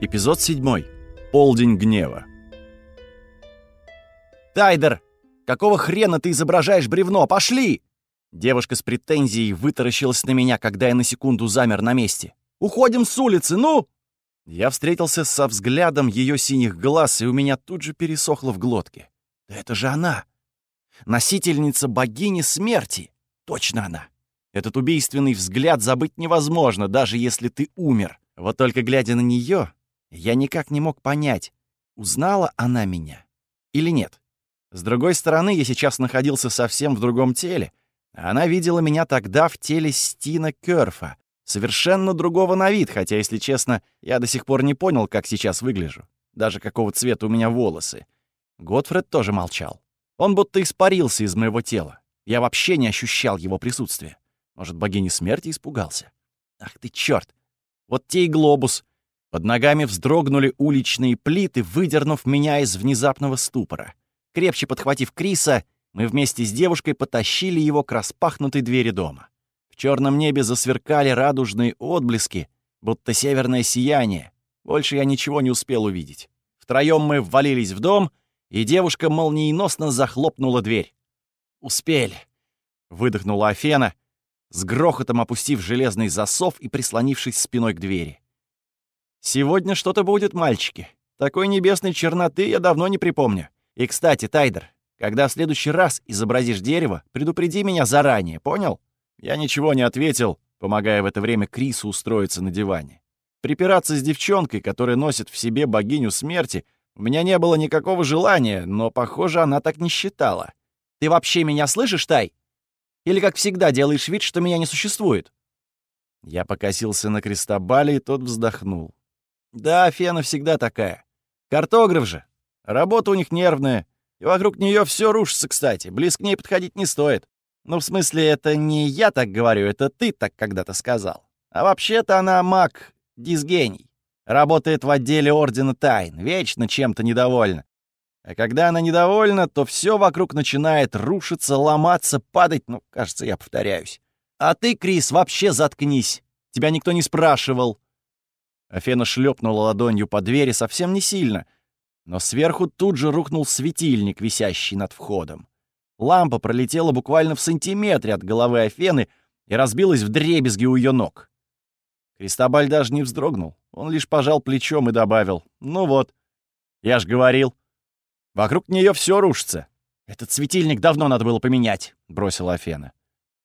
Эпизод 7. Полдень гнева. «Тайдер! Какого хрена ты изображаешь бревно? Пошли!» Девушка с претензией вытаращилась на меня, когда я на секунду замер на месте. «Уходим с улицы, ну!» Я встретился со взглядом ее синих глаз, и у меня тут же пересохло в глотке. «Да это же она! Носительница богини смерти! Точно она! Этот убийственный взгляд забыть невозможно, даже если ты умер. Вот только глядя на нее, я никак не мог понять, узнала она меня или нет. С другой стороны, я сейчас находился совсем в другом теле. Она видела меня тогда в теле Стина Кёрфа, совершенно другого на вид, хотя, если честно, я до сих пор не понял, как сейчас выгляжу. Даже какого цвета у меня волосы. Готфред тоже молчал. Он будто испарился из моего тела. Я вообще не ощущал его присутствия. Может, богини смерти испугался? Ах ты чёрт! Вот те и глобус, под ногами вздрогнули уличные плиты, выдернув меня из внезапного ступора. Крепче подхватив Криса, мы вместе с девушкой потащили его к распахнутой двери дома. В черном небе засверкали радужные отблески, будто северное сияние. Больше я ничего не успел увидеть. Втроем мы ввалились в дом, и девушка молниеносно захлопнула дверь. «Успели!» — выдохнула Афена, с грохотом опустив железный засов и прислонившись спиной к двери. Сегодня что-то будет, мальчики. Такой небесной черноты я давно не припомню. И, кстати, Тайдер, когда в следующий раз изобразишь дерево, предупреди меня заранее, понял? Я ничего не ответил, помогая в это время Крису устроиться на диване. Припираться с девчонкой, которая носит в себе богиню смерти, у меня не было никакого желания, но, похоже, она так не считала. Ты вообще меня слышишь, Тай? Или, как всегда, делаешь вид, что меня не существует?» Я покосился на Крестобале, и тот вздохнул. Да, Фена всегда такая. Картограф же. Работа у них нервная. И вокруг нее все рушится, кстати. Близ к ней подходить не стоит. Ну, в смысле, это не я так говорю, это ты так когда-то сказал. А вообще-то она маг, дисгений. Работает в отделе Ордена Тайн, вечно чем-то недовольна. А когда она недовольна, то все вокруг начинает рушиться, ломаться, падать, ну, кажется, я повторяюсь. А ты, Крис, вообще заткнись. Тебя никто не спрашивал. Афена шлепнула ладонью по двери совсем не сильно, но сверху тут же рухнул светильник, висящий над входом. Лампа пролетела буквально в сантиметре от головы Афены и разбилась в дребезги у ее ног. Кристобаль даже не вздрогнул. Он лишь пожал плечом и добавил. «Ну вот, я ж говорил. Вокруг нее все рушится. Этот светильник давно надо было поменять», — бросила Афена.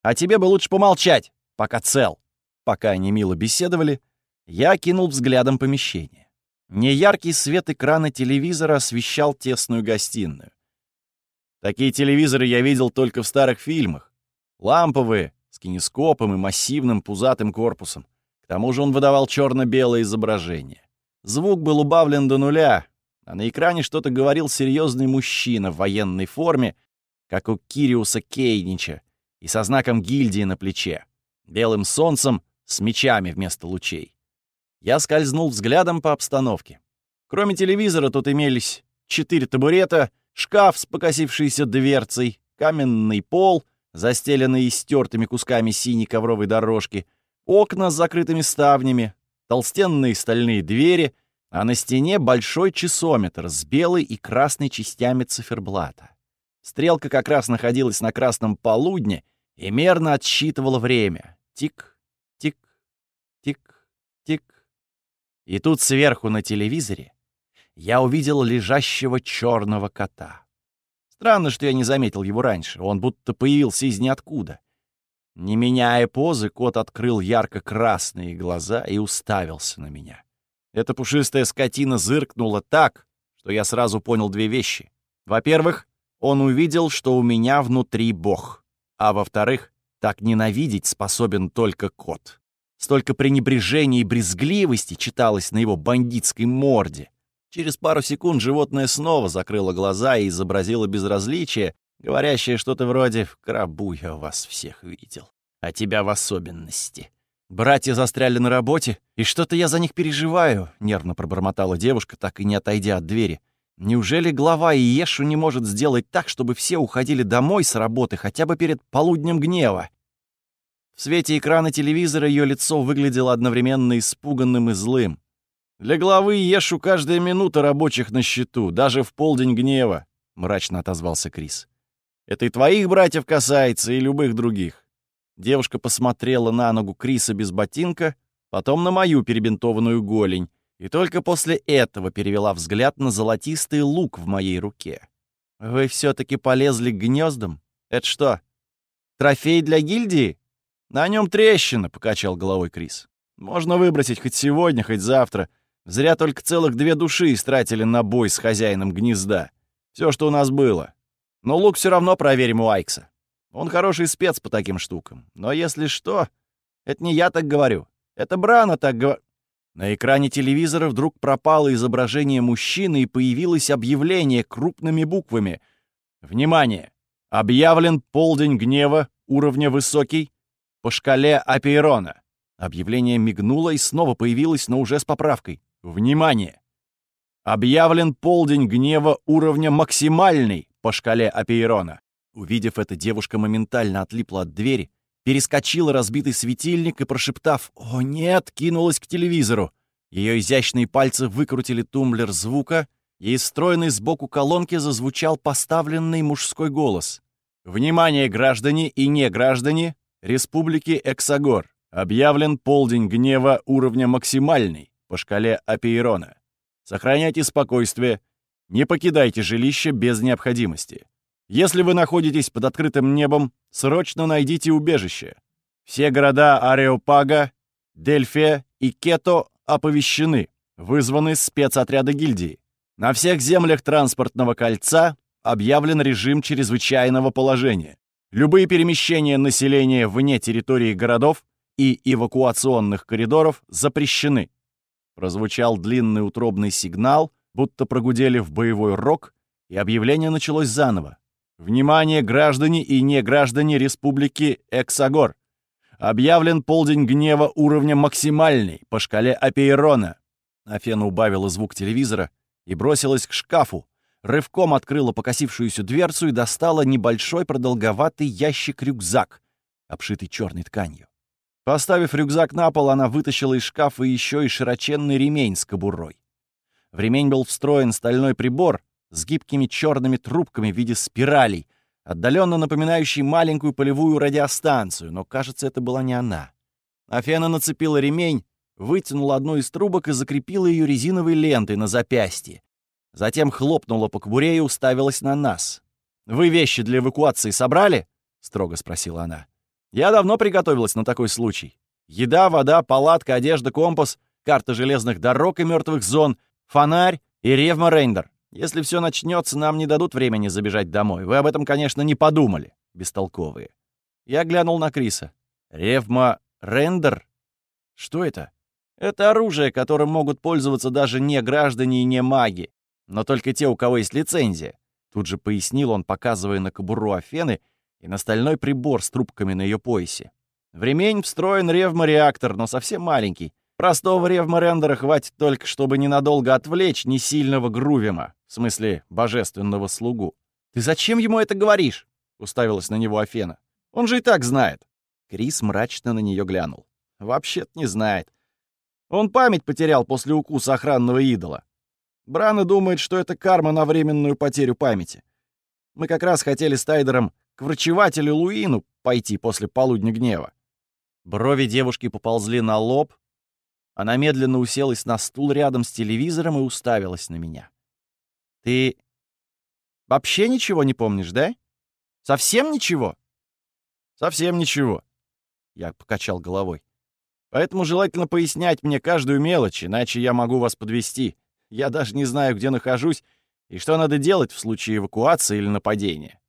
«А тебе бы лучше помолчать, пока цел». Пока они мило беседовали, я кинул взглядом помещение. Неяркий свет экрана телевизора освещал тесную гостиную. Такие телевизоры я видел только в старых фильмах. Ламповые, с кинескопом и массивным пузатым корпусом. К тому же он выдавал черно-белое изображение. Звук был убавлен до нуля, а на экране что-то говорил серьезный мужчина в военной форме, как у Кириуса Кейнича, и со знаком гильдии на плече, белым солнцем с мечами вместо лучей. Я скользнул взглядом по обстановке. Кроме телевизора тут имелись четыре табурета, шкаф с покосившейся дверцей, каменный пол, застеленный истертыми кусками синей ковровой дорожки, окна с закрытыми ставнями, толстенные стальные двери, а на стене большой часометр с белой и красной частями циферблата. Стрелка как раз находилась на красном полудне и мерно отсчитывала время. Тик, тик, тик, тик. И тут сверху на телевизоре я увидел лежащего черного кота. Странно, что я не заметил его раньше, он будто появился из ниоткуда. Не меняя позы, кот открыл ярко-красные глаза и уставился на меня. Эта пушистая скотина зыркнула так, что я сразу понял две вещи. Во-первых, он увидел, что у меня внутри бог. А во-вторых, так ненавидеть способен только кот. Столько пренебрежения и брезгливости читалось на его бандитской морде. Через пару секунд животное снова закрыло глаза и изобразило безразличие, говорящее что-то вроде «В крабу я вас всех видел, а тебя в особенности». «Братья застряли на работе, и что-то я за них переживаю», — нервно пробормотала девушка, так и не отойдя от двери. «Неужели глава Иешу не может сделать так, чтобы все уходили домой с работы хотя бы перед полуднем гнева?» В свете экрана телевизора ее лицо выглядело одновременно испуганным и злым. Для главы Ешу каждая минута рабочих на счету, даже в полдень гнева, — мрачно отозвался Крис. Это и твоих братьев касается, и любых других. Девушка посмотрела на ногу Криса без ботинка, потом на мою перебинтованную голень, и только после этого перевела взгляд на золотистый лук в моей руке. «Вы все таки полезли к гнездам? Это что, трофей для гильдии?» «На нем трещина», — покачал головой Крис. «Можно выбросить хоть сегодня, хоть завтра. Зря только целых две души истратили на бой с хозяином гнезда. Все, что у нас было. Но лук все равно проверим у Айкса. Он хороший спец по таким штукам. Но если что, это не я так говорю. Это Брана так говорит. На экране телевизора вдруг пропало изображение мужчины и появилось объявление крупными буквами. «Внимание! Объявлен полдень гнева, уровня высокий, по шкале Апейрона». Объявление мигнуло и снова появилось, но уже с поправкой. «Внимание! Объявлен полдень гнева уровня максимальный по шкале Апейрона». Увидев это, девушка моментально отлипла от двери, перескочила разбитый светильник и, прошептав «О, нет!», кинулась к телевизору. Ее изящные пальцы выкрутили тумблер звука, и из встроенной сбоку колонки зазвучал поставленный мужской голос. «Внимание, граждане и не граждане Республики Эксагор! Объявлен полдень гнева уровня максимальный по шкале Апейрона. Сохраняйте спокойствие, не покидайте жилище без необходимости. Если вы находитесь под открытым небом, срочно найдите убежище. Все города Ареопага, Дельфия и Кето оповещены, вызваны спецотряды гильдии. На всех землях транспортного кольца объявлен режим чрезвычайного положения. Любые перемещения населения вне территории городов и эвакуационных коридоров запрещены. Прозвучал длинный утробный сигнал, будто прогудели в боевой рог, и объявление началось заново. Внимание, граждане и не граждане Республики Эксагор! Объявлен полдень гнева уровня максимальный по шкале Апейрона. Афена убавила звук телевизора и бросилась к шкафу, рывком открыла покосившуюся дверцу и достала небольшой продолговатый ящик-рюкзак, обшитый черной тканью. Поставив рюкзак на пол, она вытащила из шкафа еще и широченный ремень с кобурой. В ремень был встроен стальной прибор, с гибкими черными трубками в виде спиралей, отдаленно напоминающий маленькую полевую радиостанцию, но, кажется, это была не она. Афена нацепила ремень, вытянула одну из трубок и закрепила ее резиновой лентой на запястье. Затем хлопнула по кобуре и уставилась на нас. «Вы вещи для эвакуации собрали?» — строго спросила она. «Я давно приготовилась на такой случай. Еда, вода, палатка, одежда, компас, карта железных дорог и мертвых зон, фонарь и ревма рейндер. Если все начнется, нам не дадут времени забежать домой. Вы об этом, конечно, не подумали, бестолковые. Я глянул на Криса. Ревма рендер? Что это? Это оружие, которым могут пользоваться даже не граждане и не маги, но только те, у кого есть лицензия. Тут же пояснил он, показывая на кобуру Афены и на стальной прибор с трубками на ее поясе. В ремень встроен ревмореактор, но совсем маленький. Простого ревморендера хватит только, чтобы ненадолго отвлечь несильного Грувима, в смысле божественного слугу. «Ты зачем ему это говоришь?» — уставилась на него Афена. «Он же и так знает». Крис мрачно на нее глянул. «Вообще-то не знает. Он память потерял после укуса охранного идола. Брана думает, что это карма на временную потерю памяти. Мы как раз хотели с Тайдером к врачевателю Луину пойти после полудня гнева». Брови девушки поползли на лоб, она медленно уселась на стул рядом с телевизором и уставилась на меня. «Ты вообще ничего не помнишь, да? Совсем ничего?» «Совсем ничего», — я покачал головой. «Поэтому желательно пояснять мне каждую мелочь, иначе я могу вас подвести. Я даже не знаю, где нахожусь и что надо делать в случае эвакуации или нападения».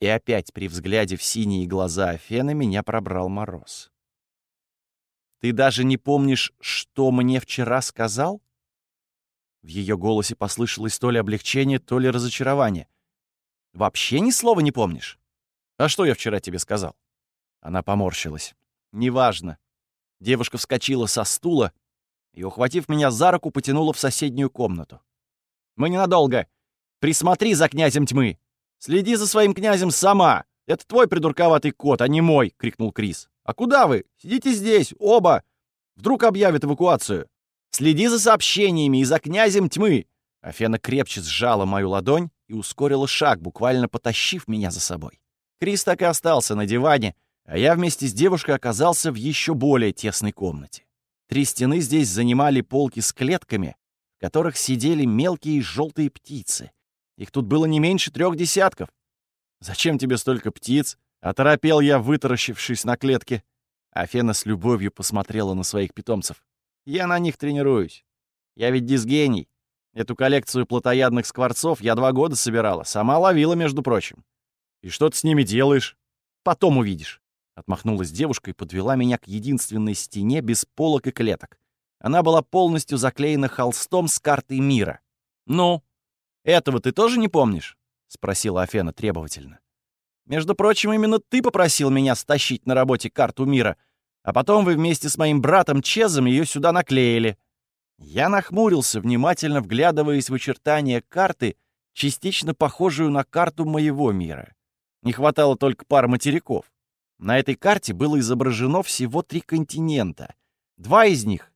И опять при взгляде в синие глаза Афены меня пробрал мороз. Ты даже не помнишь, что мне вчера сказал?» В ее голосе послышалось то ли облегчение, то ли разочарование. «Вообще ни слова не помнишь?» «А что я вчера тебе сказал?» Она поморщилась. «Неважно». Девушка вскочила со стула и, ухватив меня за руку, потянула в соседнюю комнату. «Мы ненадолго. Присмотри за князем тьмы. Следи за своим князем сама. Это твой придурковатый кот, а не мой!» — крикнул Крис. «А куда вы? Сидите здесь, оба! Вдруг объявят эвакуацию!» Следи за сообщениями и за князем тьмы!» Афена крепче сжала мою ладонь и ускорила шаг, буквально потащив меня за собой. Крис так и остался на диване, а я вместе с девушкой оказался в еще более тесной комнате. Три стены здесь занимали полки с клетками, в которых сидели мелкие желтые птицы. Их тут было не меньше трех десятков. «Зачем тебе столько птиц?» — оторопел я, вытаращившись на клетке. Афена с любовью посмотрела на своих питомцев. «Я на них тренируюсь. Я ведь дисгений. Эту коллекцию плотоядных скворцов я два года собирала. Сама ловила, между прочим. И что ты с ними делаешь? Потом увидишь». Отмахнулась девушка и подвела меня к единственной стене без полок и клеток. Она была полностью заклеена холстом с картой мира. «Ну, этого ты тоже не помнишь?» — спросила Афена требовательно. «Между прочим, именно ты попросил меня стащить на работе карту мира, а потом вы вместе с моим братом Чезом ее сюда наклеили». Я нахмурился, внимательно вглядываясь в очертания карты, частично похожую на карту моего мира. Не хватало только пары материков. На этой карте было изображено всего три континента. Два из них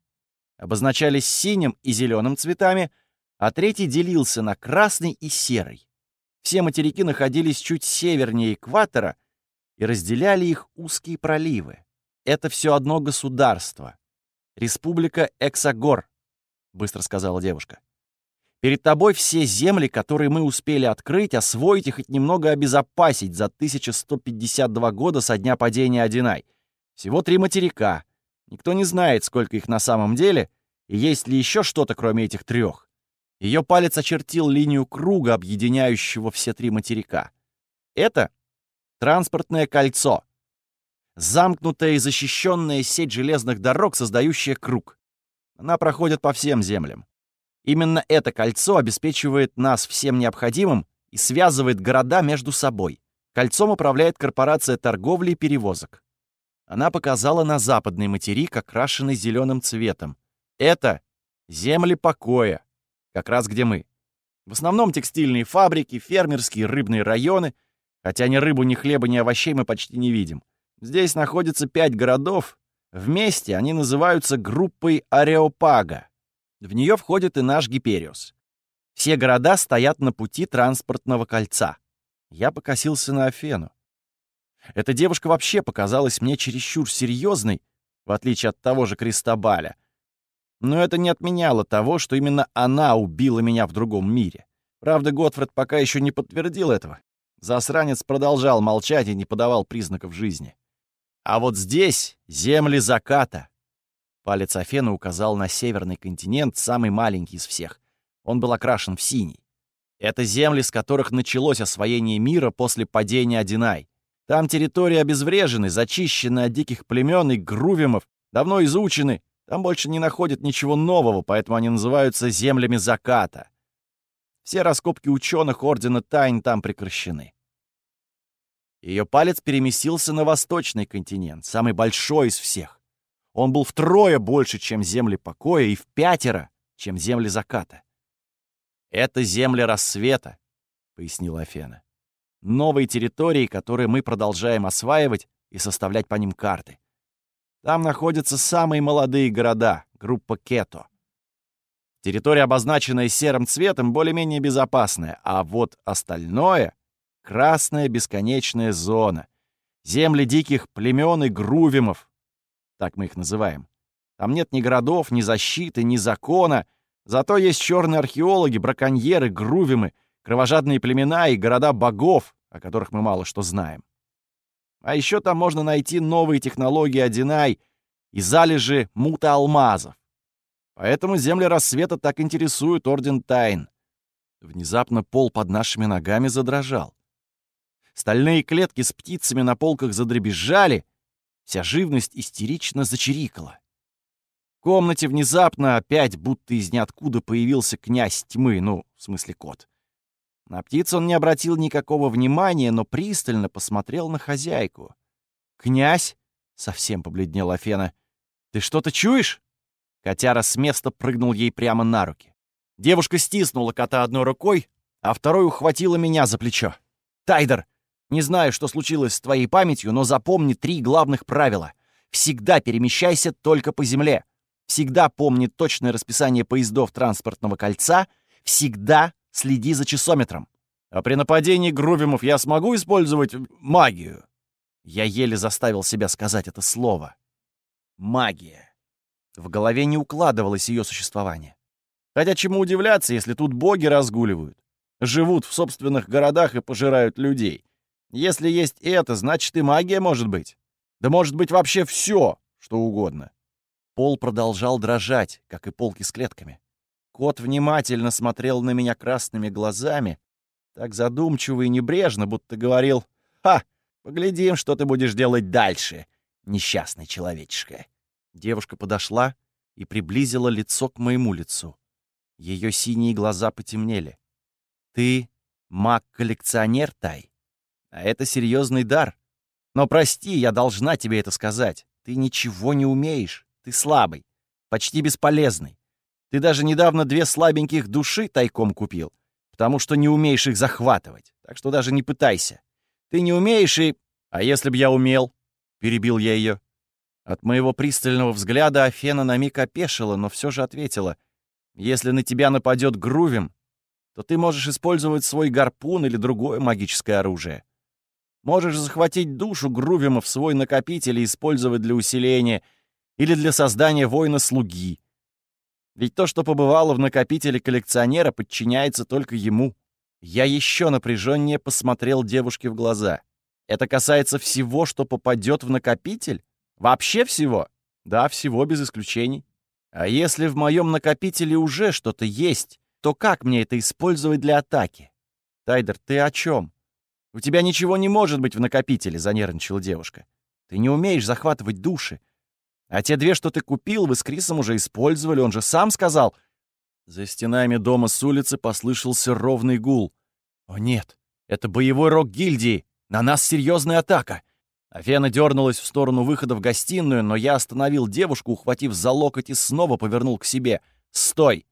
обозначались синим и зеленым цветами, а третий делился на красный и серый. Все материки находились чуть севернее экватора и разделяли их узкие проливы. Это все одно государство. Республика Эксагор, быстро сказала девушка. Перед тобой все земли, которые мы успели открыть, освоить и хоть немного обезопасить за 1152 года со дня падения Одинай. Всего три материка. Никто не знает, сколько их на самом деле, и есть ли еще что-то, кроме этих трех. Ее палец очертил линию круга, объединяющего все три материка. Это транспортное кольцо. Замкнутая и защищенная сеть железных дорог, создающая круг. Она проходит по всем землям. Именно это кольцо обеспечивает нас всем необходимым и связывает города между собой. Кольцом управляет корпорация торговли и перевозок. Она показала на западный материк, окрашенный зеленым цветом. Это земли покоя, как раз где мы. В основном текстильные фабрики, фермерские, рыбные районы, хотя ни рыбу, ни хлеба, ни овощей мы почти не видим. Здесь находится пять городов. Вместе они называются группой Ареопага. В нее входит и наш Гипериус. Все города стоят на пути транспортного кольца. Я покосился на Афену. Эта девушка вообще показалась мне чересчур серьезной, в отличие от того же Кристобаля. Но это не отменяло того, что именно она убила меня в другом мире. Правда, Готфред пока еще не подтвердил этого. Засранец продолжал молчать и не подавал признаков жизни. А вот здесь земли заката. Палец Афена указал на северный континент, самый маленький из всех. Он был окрашен в синий. Это земли, с которых началось освоение мира после падения Одинай. Там территории обезврежены, зачищены от диких племен и грувимов, давно изучены. Там больше не находят ничего нового, поэтому они называются землями заката. Все раскопки ученых Ордена Тайн там прекращены. Ее палец переместился на восточный континент, самый большой из всех. Он был втрое больше, чем земли покоя, и в пятеро, чем земли заката. «Это земли рассвета», — пояснила Афена. «Новые территории, которые мы продолжаем осваивать и составлять по ним карты. Там находятся самые молодые города, группа Кето. Территория, обозначенная серым цветом, более-менее безопасная, а вот остальное — красная бесконечная зона. Земли диких племен и грувимов, так мы их называем. Там нет ни городов, ни защиты, ни закона. Зато есть черные археологи, браконьеры, грувимы, кровожадные племена и города богов, о которых мы мало что знаем. А еще там можно найти новые технологии Одинай и залежи мута-алмазов. Поэтому земли рассвета так интересуют Орден Тайн. Внезапно пол под нашими ногами задрожал. Стальные клетки с птицами на полках задребезжали, Вся живность истерично зачирикала. В комнате внезапно опять будто из ниоткуда появился князь тьмы, ну, в смысле кот. На птиц он не обратил никакого внимания, но пристально посмотрел на хозяйку. «Князь?» — совсем побледнела Фена. «Ты что-то чуешь?» Котяра с места прыгнул ей прямо на руки. Девушка стиснула кота одной рукой, а второй ухватила меня за плечо. «Тайдер, не знаю, что случилось с твоей памятью, но запомни три главных правила. Всегда перемещайся только по земле. всегда помни точное расписание поездов транспортного кольца, всегда следи за часометром. А при нападении Грувимов я смогу использовать магию? Я еле заставил себя сказать это слово. Магия. В голове не укладывалось ее существование. Хотя чему удивляться, если тут боги разгуливают? Живут в собственных городах и пожирают людей. Если есть это, значит и магия может быть. Да может быть вообще все, что угодно. Пол продолжал дрожать, как и полки с клетками. Кот внимательно смотрел на меня красными глазами, так задумчиво и небрежно, будто говорил «Ха, поглядим, что ты будешь делать дальше, несчастный человечишка». Девушка подошла и приблизила лицо к моему лицу. Ее синие глаза потемнели. «Ты маг-коллекционер, Тай? А это серьезный дар. Но прости, я должна тебе это сказать. Ты ничего не умеешь. Ты слабый, почти бесполезный. Ты даже недавно две слабеньких души тайком купил, потому что не умеешь их захватывать. Так что даже не пытайся. Ты не умеешь и... А если б я умел? Перебил я ее. От моего пристального взгляда Афена на миг опешила, но все же ответила. Если на тебя нападет Грувим, то ты можешь использовать свой гарпун или другое магическое оружие. Можешь захватить душу Грувима в свой накопитель и использовать для усиления или для создания воина-слуги. Ведь то, что побывало в накопителе коллекционера, подчиняется только ему. Я еще напряженнее посмотрел девушке в глаза. Это касается всего, что попадет в накопитель? Вообще всего? Да, всего, без исключений. А если в моем накопителе уже что-то есть, то как мне это использовать для атаки? Тайдер, ты о чем? У тебя ничего не может быть в накопителе, занервничала девушка. Ты не умеешь захватывать души. А те две, что ты купил, вы с Крисом уже использовали, он же сам сказал. За стенами дома с улицы послышался ровный гул. О нет, это боевой рок гильдии. На нас серьезная атака. Афена дернулась в сторону выхода в гостиную, но я остановил девушку, ухватив за локоть и снова повернул к себе. «Стой!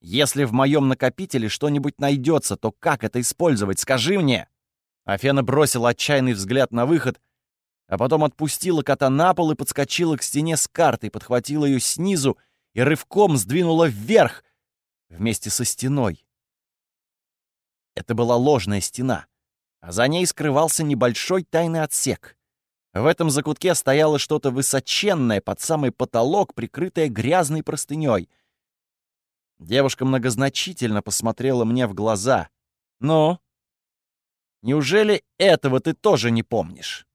Если в моем накопителе что-нибудь найдется, то как это использовать? Скажи мне!» Афена бросила отчаянный взгляд на выход, а потом отпустила кота на пол и подскочила к стене с картой, подхватила ее снизу и рывком сдвинула вверх вместе со стеной. Это была ложная стена, а за ней скрывался небольшой тайный отсек. В этом закутке стояло что-то высоченное под самый потолок, прикрытое грязной простыней. Девушка многозначительно посмотрела мне в глаза. «Ну, неужели этого ты тоже не помнишь?»